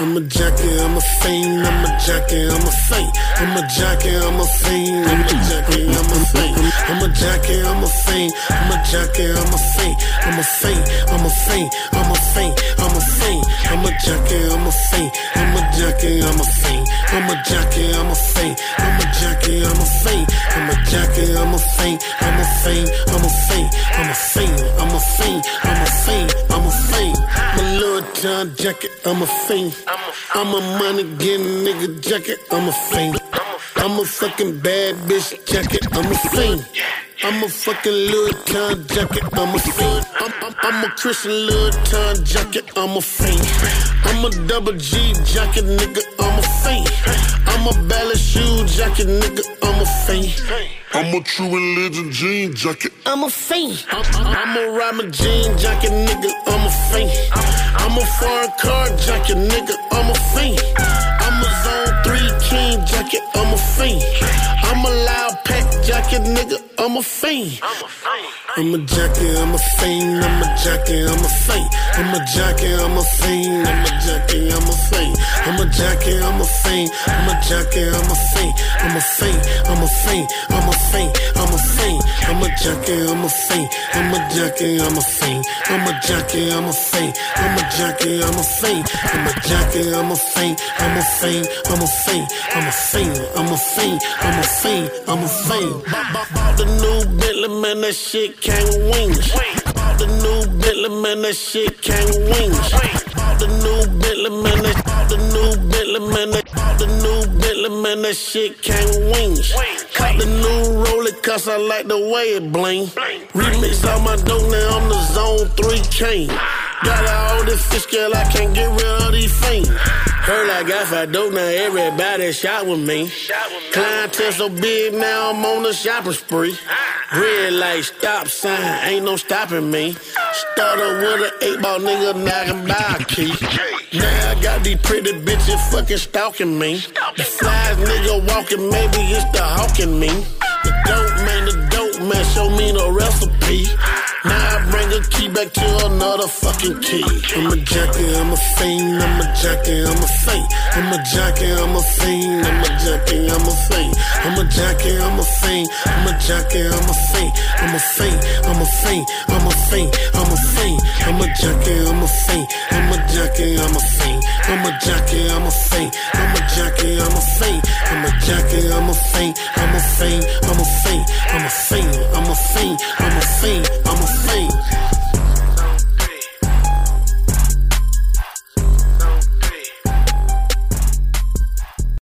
I'm a jockey, I'm a fiend, I'm a jockey, I'm a fiend. I'm a jockey, I'm a fiend, I'm a jockey, I'm a fiend. I'm a jockey, I'm a fiend, I'm a jockey, I'm a fiend. I'm a fiend, I'm a fiend, I'm a fiend, I'm a fiend. I'm a jockey, I'm a fiend, I'm a jockey, I'm a fiend. I'm a jockey, I'm a fiend, I'm a jockey, I'm a fiend. I'm a jockey, I'm a fiend, I'm a fiend, I'm a fiend, I'm a fiend, I'm a fiend, I'm a fiend, I'm a fiend. My little John jacket, I'm a fiend. I'm a money getting nigga jacket, I'm a fiend. I'm a fucking bad bitch jacket, I'm a fiend. I'm a fucking Vuitton jacket, I'm a fiend. I'm, I'm, I'm a Christian Vuitton jacket, I'm a fiend. I'm a double G jacket, nigga, I'm a fiend. I'm a ballet shoe jacket, nigga, I'm a fiend. I'm a true religion jean jacket. I'm a fiend. I'm, I'm a rhyme jean jacket, nigga, I'm a fiend. I'm a foreign car jacket, nigga, I'm a fiend. I'm a zone three king jacket, I'm a fiend. I'm a loud jacket, nigga, I'm a fiend. I'm a jockey, I'm a fiend, I'm a jockey, I'm a fiend. I'm a jockey, I'm a fiend, I'm a jockey, I'm a fiend. I'm a jockey, I'm a fiend, I'm a jockey, I'm a fiend. I'm a fiend, I'm a fiend, I'm a fiend, I'm a fiend. I'm a jockey, I'm a fiend, I'm a jockey, I'm a fiend. I'm a jockey, I'm a fiend, I'm a jockey, I'm a fiend. I'm a jockey, I'm a fiend, I'm a fiend, I'm a fiend. I'm a fiend, I'm a fiend, I'm a fiend, I'm a fiend. Bought the new Bentley, man, that shit came with wings. Bought the new Bentley, man, that shit came with wings. Bought the new Bentley, man, bought the new Bentley, man, bought the new Bentley, man, that shit came with wings. Caught the new roller cause I like the way it bling. Remix all my dope now I'm the zone three chain. Got all this fish girl, I can't get rid of these fiends. Heard I got five dope, now everybody shot with me. Clientele so big, now I'm on the shopping spree. Red light, stop sign, ain't no stopping me. Started with an eight ball nigga, now I can buy a key. Now these pretty bitches fucking stalking me. The flies nigga walking, maybe it's the hawking me. The dope man, the dope man, show me the recipe. Now I bring a key back to another fucking key. I'm a jockey, I'm a fiend, I'm a jockey, I'm a fiend. I'm a jockey, I'm a fiend, I'm a jockey, I'm a fiend. I'm a jockey, I'm a fiend, I'm a jockey, I'm a fiend. I'm a fiend, I'm a fiend, I'm a fiend, I'm a fiend. I'm a jockey, I'm a fiend, I'm a jockey, I'm a fiend. I'm a jockey, I'm a fiend, I'm a jockey, I'm a fiend. I'm a jockey, I'm a fiend, I'm a fiend, I'm a fiend, I'm a fiend, I'm a fiend, I'm a fiend, I'm a fiend.